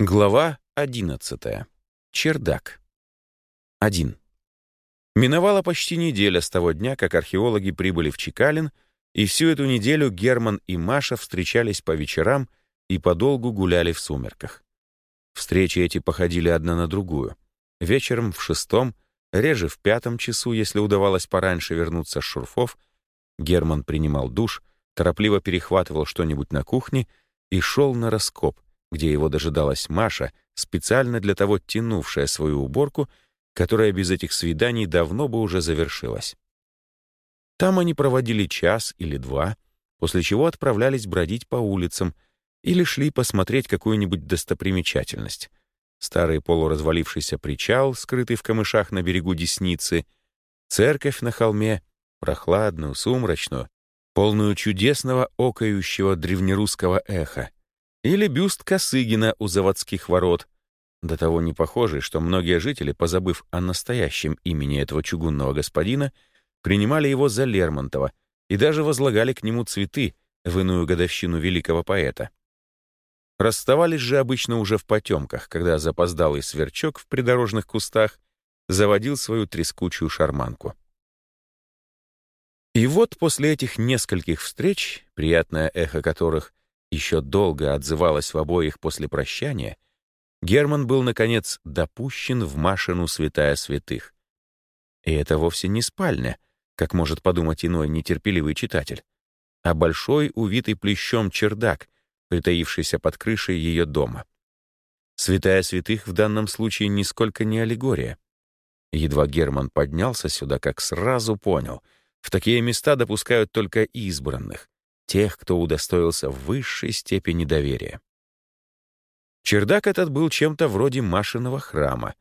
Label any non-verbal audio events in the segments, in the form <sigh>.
Глава 11. Чердак. 1. Миновала почти неделя с того дня, как археологи прибыли в Чекалин, и всю эту неделю Герман и Маша встречались по вечерам и подолгу гуляли в сумерках. Встречи эти походили одна на другую. Вечером в шестом, реже в пятом часу, если удавалось пораньше вернуться с шурфов, Герман принимал душ, торопливо перехватывал что-нибудь на кухне и шел на раскоп, где его дожидалась Маша, специально для того тянувшая свою уборку, которая без этих свиданий давно бы уже завершилась. Там они проводили час или два, после чего отправлялись бродить по улицам или шли посмотреть какую-нибудь достопримечательность. Старый полуразвалившийся причал, скрытый в камышах на берегу Десницы, церковь на холме, прохладную, сумрачную, полную чудесного окающего древнерусского эха, или бюст Косыгина у заводских ворот, до того не похожий, что многие жители, позабыв о настоящем имени этого чугунного господина, принимали его за Лермонтова и даже возлагали к нему цветы в иную годовщину великого поэта. Расставались же обычно уже в потемках, когда запоздалый сверчок в придорожных кустах заводил свою трескучую шарманку. И вот после этих нескольких встреч, приятное эхо которых еще долго отзывалась в обоих после прощания, Герман был, наконец, допущен в Машину святая святых. И это вовсе не спальня, как может подумать иной нетерпеливый читатель, а большой, увитый плещом чердак, притаившийся под крышей ее дома. Святая святых в данном случае нисколько не аллегория. Едва Герман поднялся сюда, как сразу понял, в такие места допускают только избранных, тех, кто удостоился высшей степени доверия. Чердак этот был чем-то вроде Машиного храма,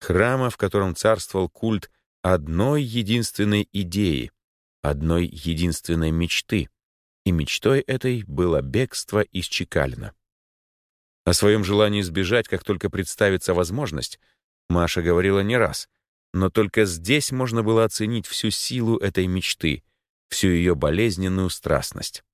храма, в котором царствовал культ одной единственной идеи, одной единственной мечты, и мечтой этой было бегство из Чекалина. О своем желании сбежать, как только представится возможность, Маша говорила не раз, но только здесь можно было оценить всю силу этой мечты, всю ее болезненную страстность.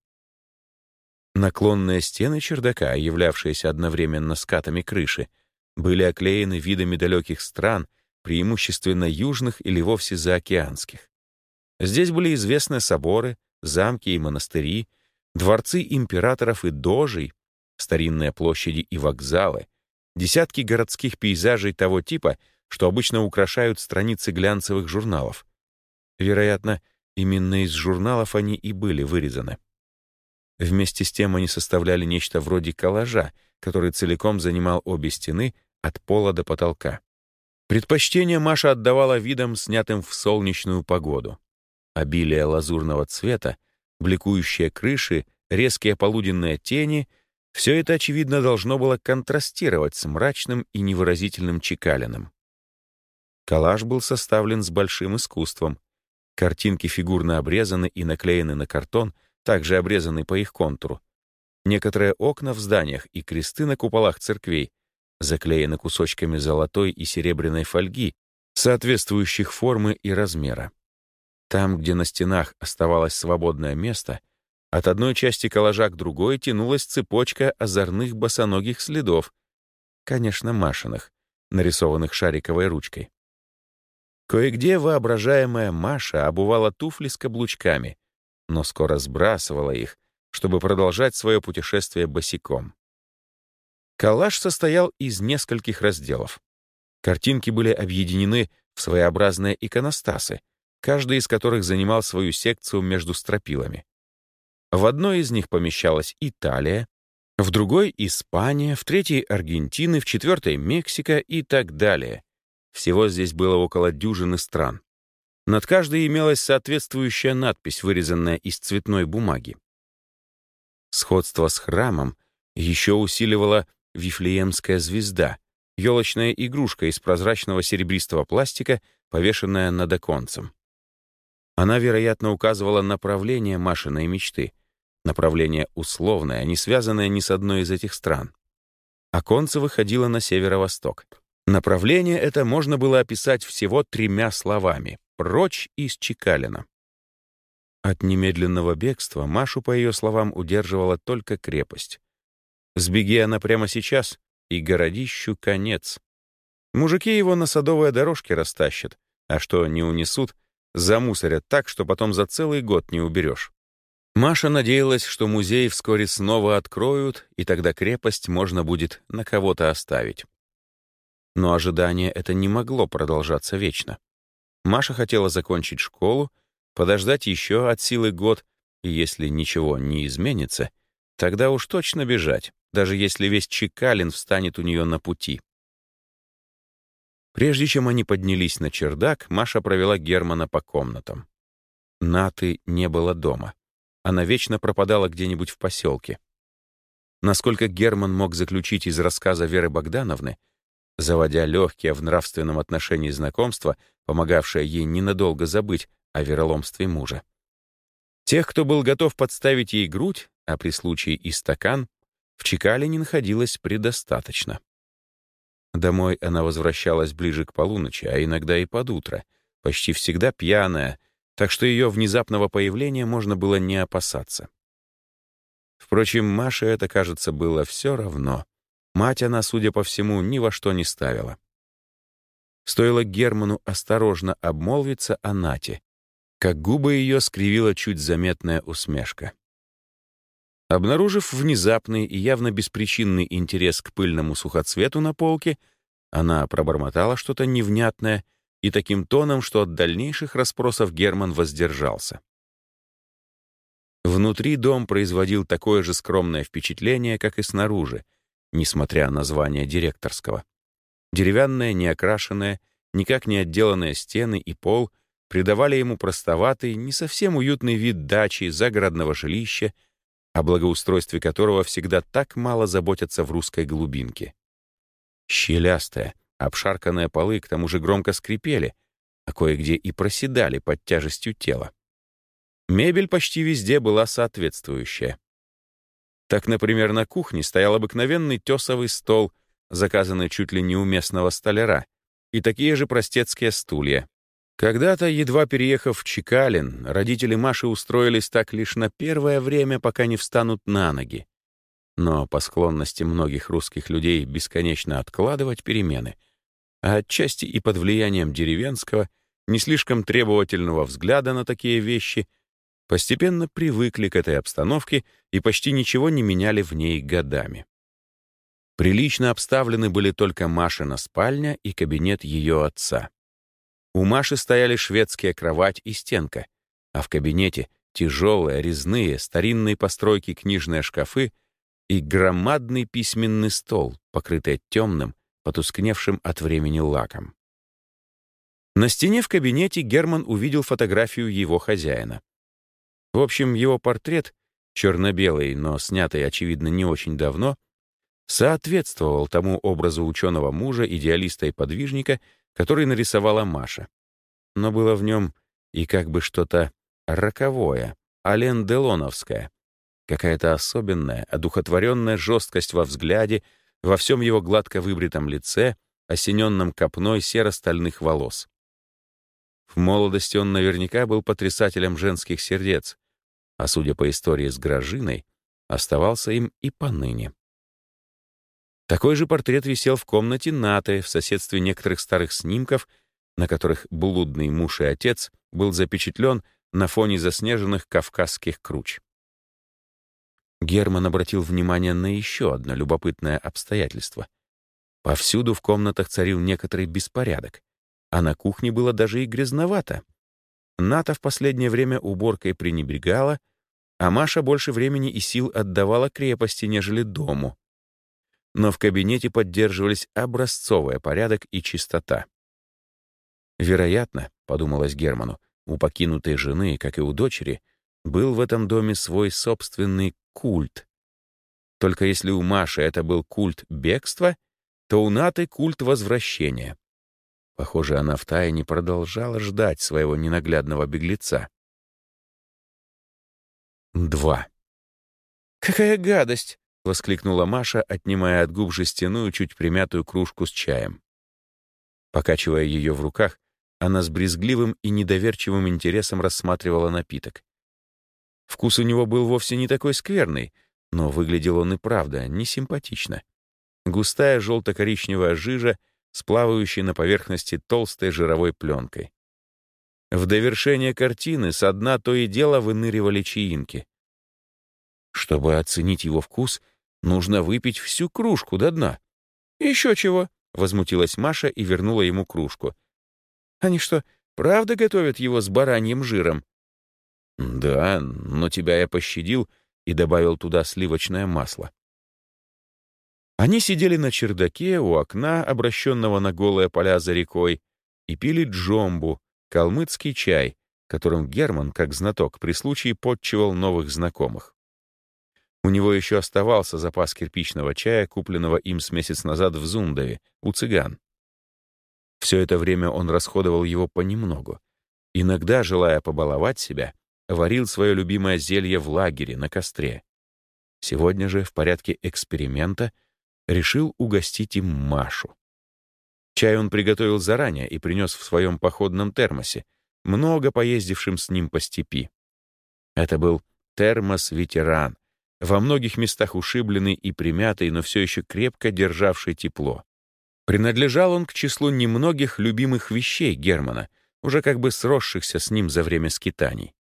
Наклонные стены чердака, являвшиеся одновременно скатами крыши, были оклеены видами далеких стран, преимущественно южных или вовсе заокеанских. Здесь были известны соборы, замки и монастыри, дворцы императоров и дожей, старинные площади и вокзалы, десятки городских пейзажей того типа, что обычно украшают страницы глянцевых журналов. Вероятно, именно из журналов они и были вырезаны. Вместе с тем они составляли нечто вроде коллажа, который целиком занимал обе стены от пола до потолка. Предпочтение Маша отдавала видам, снятым в солнечную погоду. Обилие лазурного цвета, бликующие крыши, резкие полуденные тени — все это, очевидно, должно было контрастировать с мрачным и невыразительным чекалином. Коллаж был составлен с большим искусством. Картинки фигурно обрезаны и наклеены на картон — также обрезанный по их контуру. Некоторые окна в зданиях и кресты на куполах церквей заклеены кусочками золотой и серебряной фольги, соответствующих формы и размера. Там, где на стенах оставалось свободное место, от одной части коллажа к другой тянулась цепочка озорных босоногих следов, конечно, машиных, нарисованных шариковой ручкой. Кое-где воображаемая Маша обувала туфли с каблучками, но скоро сбрасывала их, чтобы продолжать свое путешествие босиком. Коллаж состоял из нескольких разделов. Картинки были объединены в своеобразные иконостасы, каждый из которых занимал свою секцию между стропилами. В одной из них помещалась Италия, в другой — Испания, в третьей — Аргентины, в четвертой — Мексика и так далее. Всего здесь было около дюжины стран. Над каждой имелась соответствующая надпись, вырезанная из цветной бумаги. Сходство с храмом еще усиливала Вифлеемская звезда, елочная игрушка из прозрачного серебристого пластика, повешенная над оконцем. Она, вероятно, указывала направление Машиной мечты, направление условное, не связанное ни с одной из этих стран. Оконце выходило на северо-восток. Направление это можно было описать всего тремя словами Прочь из Чекалина. От немедленного бегства Машу, по ее словам, удерживала только крепость. Сбеги она прямо сейчас, и городищу конец. Мужики его на садовые дорожки растащат, а что не унесут, замусорят так, что потом за целый год не уберешь. Маша надеялась, что музей вскоре снова откроют, и тогда крепость можно будет на кого-то оставить. Но ожидание это не могло продолжаться вечно. Маша хотела закончить школу, подождать еще от силы год, и если ничего не изменится, тогда уж точно бежать, даже если весь Чекалин встанет у нее на пути. Прежде чем они поднялись на чердак, Маша провела Германа по комнатам. Наты не было дома. Она вечно пропадала где-нибудь в поселке. Насколько Герман мог заключить из рассказа Веры Богдановны, заводя легкие в нравственном отношении знакомства, помогавшее ей ненадолго забыть о вероломстве мужа. Тех, кто был готов подставить ей грудь, а при случае и стакан, в Чекале не находилось предостаточно. Домой она возвращалась ближе к полуночи, а иногда и под утро, почти всегда пьяная, так что ее внезапного появления можно было не опасаться. Впрочем, Маше это, кажется, было все равно. Мать она, судя по всему, ни во что не ставила. Стоило Герману осторожно обмолвиться о Нате, как губы ее скривила чуть заметная усмешка. Обнаружив внезапный и явно беспричинный интерес к пыльному сухоцвету на полке, она пробормотала что-то невнятное и таким тоном, что от дальнейших расспросов Герман воздержался. Внутри дом производил такое же скромное впечатление, как и снаружи, несмотря на название директорского. Деревянные, неокрашенные, никак не отделанные стены и пол придавали ему простоватый, не совсем уютный вид дачи, загородного жилища — о благоустройстве которого всегда так мало заботятся в русской глубинке. Щелястые, обшарканные полы к тому же громко скрипели, а кое-где и проседали под тяжестью тела. Мебель почти везде была соответствующая. Так, например, на кухне стоял обыкновенный тесовый стол, заказанный чуть ли не у местного столяра, и такие же простецкие стулья, когда-то, едва переехав в Чекалин, родители Маши устроились так лишь на первое время, пока не встанут на ноги. Но по склонности многих русских людей бесконечно откладывать перемены, а отчасти и под влиянием деревенского, не слишком требовательного взгляда на такие вещи, постепенно привыкли к этой обстановке и почти ничего не меняли в ней годами. Прилично обставлены были только Машина спальня и кабинет ее отца. У Маши стояли шведская кровать и стенка, а в кабинете тяжелые, резные, старинные постройки книжные шкафы и громадный письменный стол, покрытый темным, потускневшим от времени лаком. На стене в кабинете Герман увидел фотографию его хозяина. В общем, его портрет, черно-белый, но снятый, очевидно, не очень давно, соответствовал тому образу ученого мужа, идеалиста и подвижника, который нарисовала Маша. Но было в нем и как бы что-то роковое, Ален Делоновское, какая-то особенная, одухотворенная жесткость во взгляде, во всем его гладко выбритом лице, осененном копной серо-стальных волос. В молодости он наверняка был потрясателем женских сердец, а судя по истории с Грожиной, оставался им и поныне. Такой же портрет висел в комнате Наты в соседстве некоторых старых снимков, на которых блудный муж и отец был запечатлен на фоне заснеженных кавказских круч. Герман обратил внимание на еще одно любопытное обстоятельство. Повсюду в комнатах царил некоторый беспорядок, а на кухне было даже и грязновато. Ната в последнее время уборкой пренебрегала, а Маша больше времени и сил отдавала крепости, нежели дому но в кабинете поддерживались образцовый порядок и чистота. Вероятно, подумалось Герману, у покинутой жены, как и у дочери, был в этом доме свой собственный культ. Только если у Маши это был культ бегства, то у Наты культ возвращения. Похоже, она втайне продолжала ждать своего ненаглядного беглеца. 2. «Какая гадость!» — воскликнула Маша, отнимая от губ жестяную, чуть примятую кружку с чаем. Покачивая ее в руках, она с брезгливым и недоверчивым интересом рассматривала напиток. Вкус у него был вовсе не такой скверный, но выглядел он и правда несимпатично. Густая желто-коричневая жижа с плавающей на поверхности толстой жировой пленкой. В довершение картины со дна то и дело выныривали чаинки. Чтобы оценить его вкус, нужно выпить всю кружку до дна. «Еще чего?» — возмутилась Маша и вернула ему кружку. «Они что, правда готовят его с бараньим жиром?» «Да, но тебя я пощадил и добавил туда сливочное масло». Они сидели на чердаке у окна, обращенного на голые поля за рекой, и пили джомбу, калмыцкий чай, которым Герман, как знаток, при случае подчивал новых знакомых. У него еще оставался запас кирпичного чая, купленного им с месяц назад в Зундове, у цыган. Все это время он расходовал его понемногу. Иногда, желая побаловать себя, варил свое любимое зелье в лагере на костре. Сегодня же, в порядке эксперимента, решил угостить им Машу. Чай он приготовил заранее и принес в своем походном термосе, много поездившим с ним по степи. Это был термос-ветеран, во многих местах ушибленный и примятый, но все еще крепко державший тепло. Принадлежал он к числу немногих любимых вещей Германа, уже как бы сросшихся с ним за время скитаний.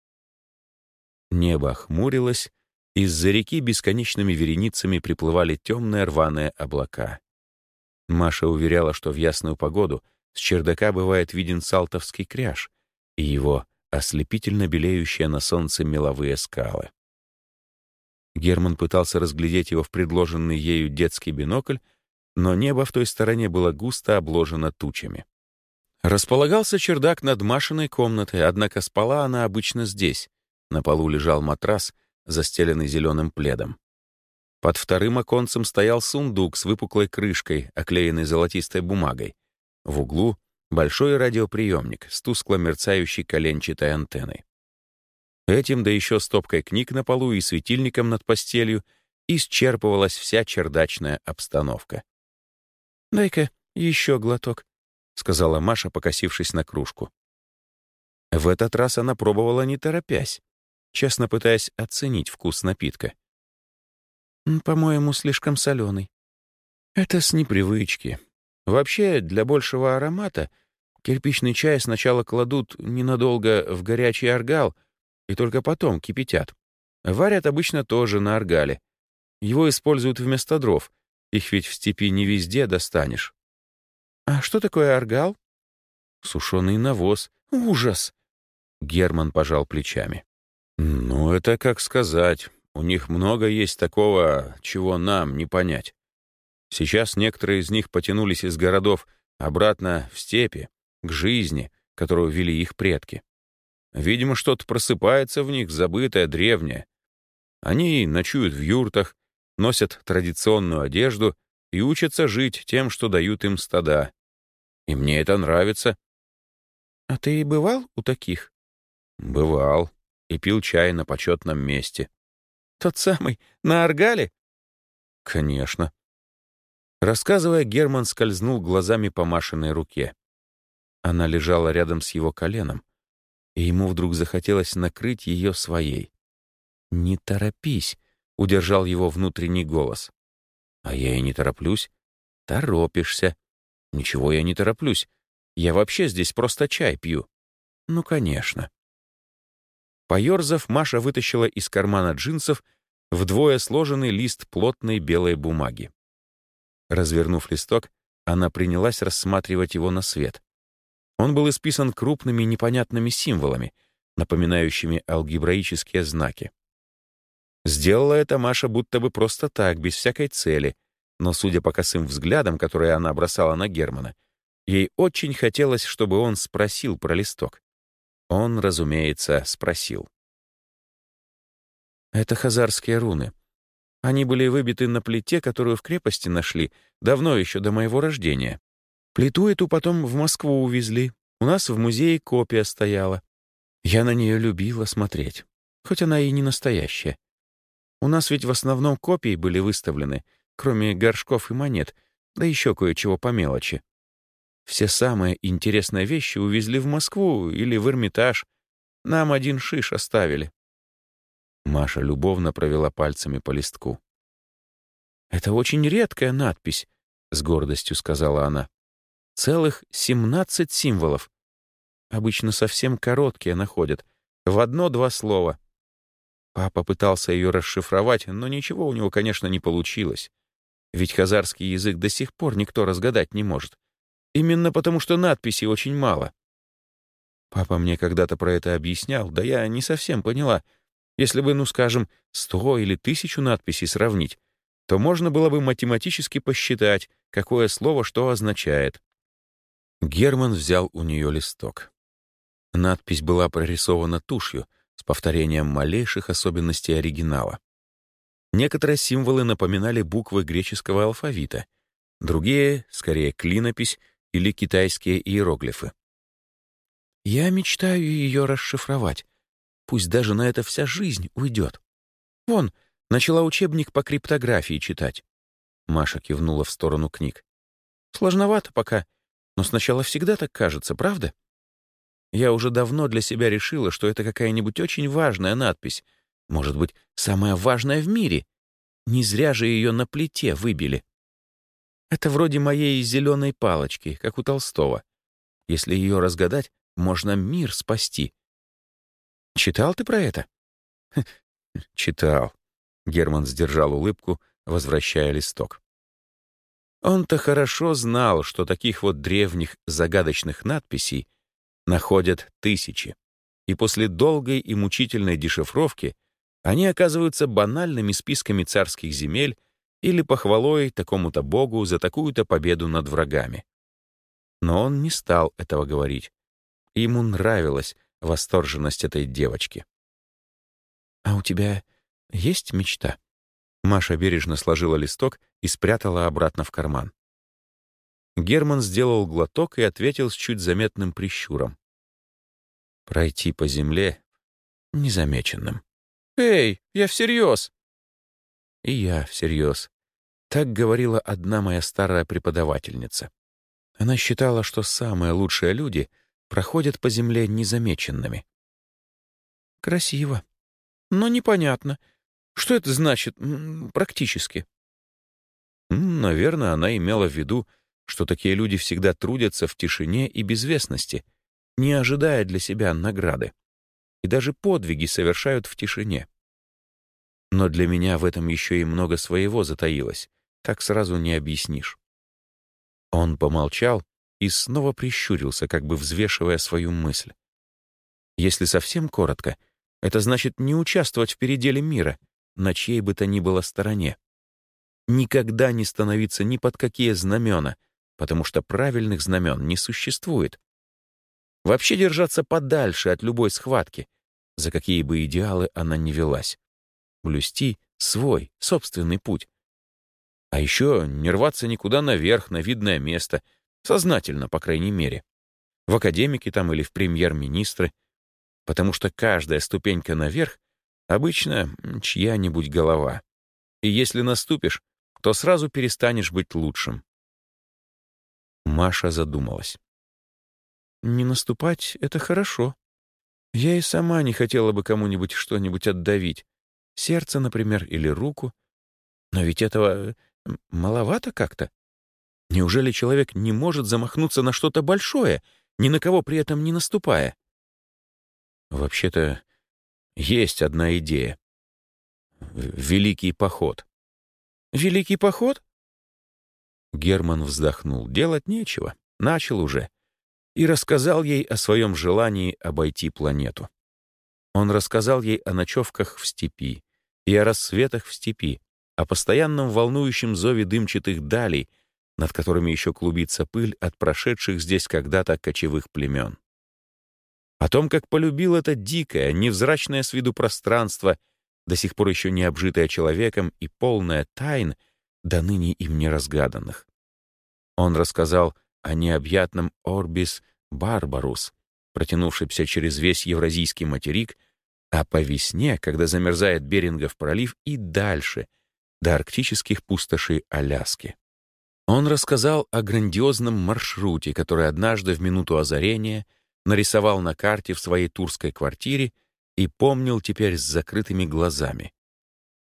Небо хмурилось, из-за реки бесконечными вереницами приплывали темные рваные облака. Маша уверяла, что в ясную погоду с чердака бывает виден салтовский кряж и его ослепительно белеющие на солнце меловые скалы. Герман пытался разглядеть его в предложенный ею детский бинокль, но небо в той стороне было густо обложено тучами. Располагался чердак над Машиной комнатой, однако спала она обычно здесь. На полу лежал матрас, застеленный зеленым пледом. Под вторым оконцем стоял сундук с выпуклой крышкой, оклеенной золотистой бумагой. В углу — большой радиоприемник с тускло мерцающей коленчатой антенной. Этим, да еще стопкой книг на полу и светильником над постелью, исчерпывалась вся чердачная обстановка. «Дай-ка еще глоток», — сказала Маша, покосившись на кружку. В этот раз она пробовала не торопясь, честно пытаясь оценить вкус напитка. «По-моему, слишком соленый». «Это с непривычки. Вообще, для большего аромата кирпичный чай сначала кладут ненадолго в горячий аргал — и только потом кипятят. Варят обычно тоже на аргале. Его используют вместо дров. Их ведь в степи не везде достанешь. А что такое аргал? Сушеный навоз. Ужас! Герман пожал плечами. Ну, это как сказать. У них много есть такого, чего нам не понять. Сейчас некоторые из них потянулись из городов обратно в степи, к жизни, которую вели их предки. Видимо, что-то просыпается в них, забытое, древнее. Они ночуют в юртах, носят традиционную одежду и учатся жить тем, что дают им стада. И мне это нравится. А ты бывал у таких? Бывал. И пил чай на почетном месте. Тот самый, на Аргале? Конечно. Рассказывая, Герман скользнул глазами по Машиной руке. Она лежала рядом с его коленом и ему вдруг захотелось накрыть ее своей. «Не торопись», — удержал его внутренний голос. «А я и не тороплюсь». «Торопишься». «Ничего я не тороплюсь. Я вообще здесь просто чай пью». «Ну, конечно». Поёрзав, Маша вытащила из кармана джинсов вдвое сложенный лист плотной белой бумаги. Развернув листок, она принялась рассматривать его на свет. Он был исписан крупными непонятными символами, напоминающими алгебраические знаки. Сделала это Маша будто бы просто так, без всякой цели, но, судя по косым взглядам, которые она бросала на Германа, ей очень хотелось, чтобы он спросил про листок. Он, разумеется, спросил. «Это хазарские руны. Они были выбиты на плите, которую в крепости нашли, давно еще до моего рождения. Плиту эту потом в Москву увезли. У нас в музее копия стояла. Я на нее любила смотреть, хоть она и не настоящая. У нас ведь в основном копии были выставлены, кроме горшков и монет, да еще кое-чего по мелочи. Все самые интересные вещи увезли в Москву или в Эрмитаж. Нам один шиш оставили. Маша любовно провела пальцами по листку. «Это очень редкая надпись», — с гордостью сказала она. «Целых семнадцать символов. Обычно совсем короткие находят, в одно-два слова. Папа пытался ее расшифровать, но ничего у него, конечно, не получилось. Ведь хазарский язык до сих пор никто разгадать не может. Именно потому, что надписей очень мало. Папа мне когда-то про это объяснял, да я не совсем поняла. Если бы, ну, скажем, сто или тысячу надписей сравнить, то можно было бы математически посчитать, какое слово что означает. Герман взял у нее листок. Надпись была прорисована тушью с повторением малейших особенностей оригинала. Некоторые символы напоминали буквы греческого алфавита, другие — скорее клинопись или китайские иероглифы. Я мечтаю ее расшифровать. Пусть даже на это вся жизнь уйдет. Вон, начала учебник по криптографии читать. Маша кивнула в сторону книг. Сложновато пока, но сначала всегда так кажется, правда? Я уже давно для себя решила, что это какая-нибудь очень важная надпись, может быть, самая важная в мире. Не зря же ее на плите выбили. Это вроде моей зеленой палочки, как у Толстого. Если ее разгадать, можно мир спасти. Читал ты про это? <laughs> Читал. Герман сдержал улыбку, возвращая листок. Он-то хорошо знал, что таких вот древних загадочных надписей находят тысячи. И после долгой и мучительной дешифровки они оказываются банальными списками царских земель или похвалой такому-то богу за такую-то победу над врагами. Но он не стал этого говорить. Ему нравилась восторженность этой девочки. «А у тебя есть мечта?» Маша бережно сложила листок и спрятала обратно в карман. Герман сделал глоток и ответил с чуть заметным прищуром. «Пройти по земле незамеченным». «Эй, я всерьез!» И я всерьез. Так говорила одна моя старая преподавательница. Она считала, что самые лучшие люди проходят по земле незамеченными. Красиво. Но непонятно. Что это значит практически? Наверное, она имела в виду, что такие люди всегда трудятся в тишине и безвестности, не ожидая для себя награды. И даже подвиги совершают в тишине. Но для меня в этом еще и много своего затаилось, так сразу не объяснишь. Он помолчал и снова прищурился, как бы взвешивая свою мысль. Если совсем коротко, это значит не участвовать в переделе мира, на чьей бы то ни было стороне. Никогда не становиться ни под какие знамена, потому что правильных знамен не существует. Вообще держаться подальше от любой схватки, за какие бы идеалы она ни велась. Блюсти свой, собственный путь. А еще не рваться никуда наверх, на видное место — Сознательно, по крайней мере. В академике там или в премьер-министры. Потому что каждая ступенька наверх обычно чья-нибудь голова. И если наступишь, то сразу перестанешь быть лучшим. Маша задумалась. «Не наступать — это хорошо. Я и сама не хотела бы кому-нибудь что-нибудь отдавить. Сердце, например, или руку. Но ведь этого маловато как-то. Неужели человек не может замахнуться на что-то большое, ни на кого при этом не наступая? Вообще-то есть одна идея. Великий поход. Великий поход? Герман вздохнул. Делать нечего. Начал уже. И рассказал ей о своем желании обойти планету. Он рассказал ей о ночевках в степи и о рассветах в степи, о постоянном волнующем зове дымчатых далей, над которыми еще клубится пыль от прошедших здесь когда-то кочевых племен. О том, как полюбил это дикое, невзрачное с виду пространство, до сих пор еще не обжитое человеком и полное тайн, до ныне им не разгаданных. Он рассказал о необъятном Орбис Барбарус, протянувшемся через весь Евразийский материк, а по весне, когда замерзает Берингов пролив, и дальше, до арктических пустошей Аляски. Он рассказал о грандиозном маршруте, который однажды в минуту озарения нарисовал на карте в своей турской квартире и помнил теперь с закрытыми глазами.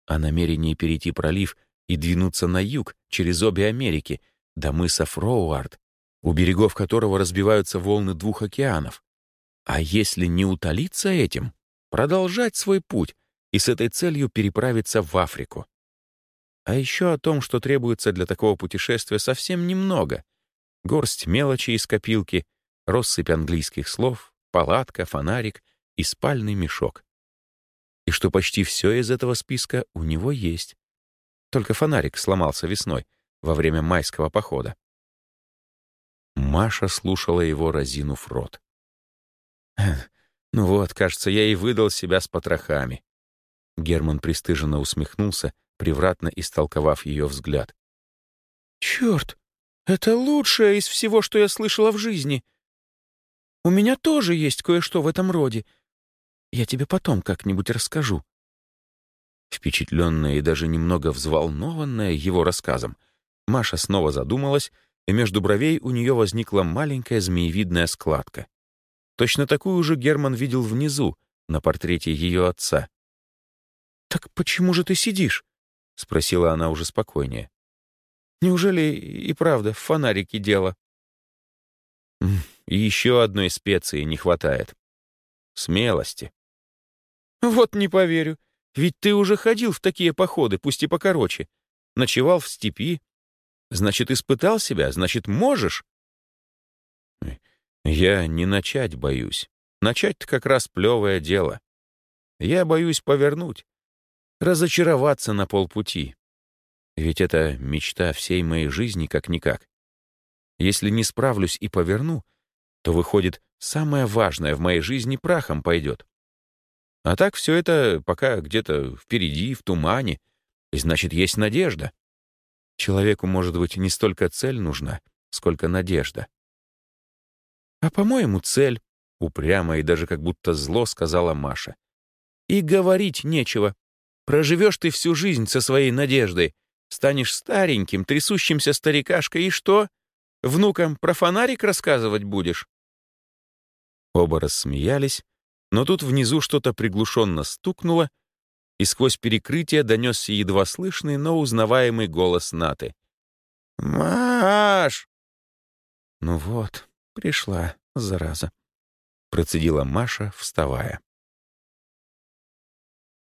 О намерении перейти пролив и двинуться на юг через обе Америки, до мыса Фроуард, у берегов которого разбиваются волны двух океанов. А если не утолиться этим, продолжать свой путь и с этой целью переправиться в Африку. А еще о том, что требуется для такого путешествия совсем немного. Горсть мелочи из копилки, россыпь английских слов, палатка, фонарик и спальный мешок. И что почти все из этого списка у него есть. Только фонарик сломался весной, во время майского похода. Маша слушала его, разинув рот. «Ну вот, кажется, я и выдал себя с потрохами». Герман пристыженно усмехнулся, превратно истолковав ее взгляд. «Черт, это лучшее из всего, что я слышала в жизни. У меня тоже есть кое-что в этом роде. Я тебе потом как-нибудь расскажу». Впечатленная и даже немного взволнованная его рассказом, Маша снова задумалась, и между бровей у нее возникла маленькая змеевидная складка. Точно такую же Герман видел внизу, на портрете ее отца. «Так почему же ты сидишь?» — спросила она уже спокойнее. «Неужели и правда в фонарике дело?» «И еще одной специи не хватает. Смелости». «Вот не поверю. Ведь ты уже ходил в такие походы, пусть и покороче. Ночевал в степи. Значит, испытал себя, значит, можешь?» Я не начать боюсь. Начать-то как раз плевое дело. Я боюсь повернуть, разочароваться на полпути. Ведь это мечта всей моей жизни как-никак. Если не справлюсь и поверну, то, выходит, самое важное в моей жизни прахом пойдет. А так все это пока где-то впереди, в тумане, значит, есть надежда. Человеку, может быть, не столько цель нужна, сколько надежда. «А, по-моему, цель», — упрямо и даже как будто зло сказала Маша. «И говорить нечего. Проживешь ты всю жизнь со своей надеждой, станешь стареньким, трясущимся старикашкой, и что? Внукам про фонарик рассказывать будешь?» Оба рассмеялись, но тут внизу что-то приглушенно стукнуло, и сквозь перекрытие донесся едва слышный, но узнаваемый голос Наты. «Маш!» «Ну вот, Пришла, зараза. Процедила Маша, вставая.